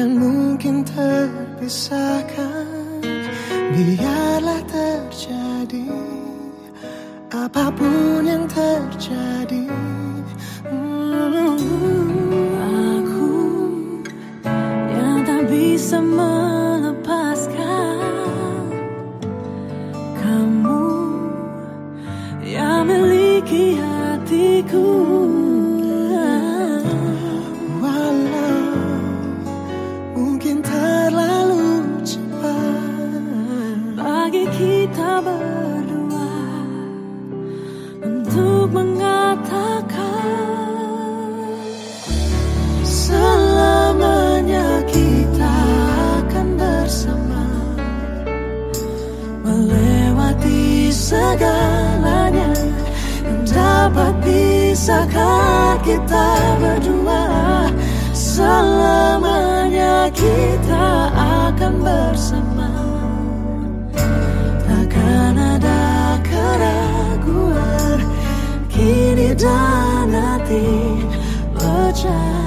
takkan mungkin terpisahkan Biarlah terjadi Apa pun yang terjadi. Aku yang tak bisa melepaskan Kamu yang memiliki hatiku berdua untuk mengatakan selamanya kita akan bersama melewati segalanya yang dapat pisahkan kita berdua selamanya. done a thing but just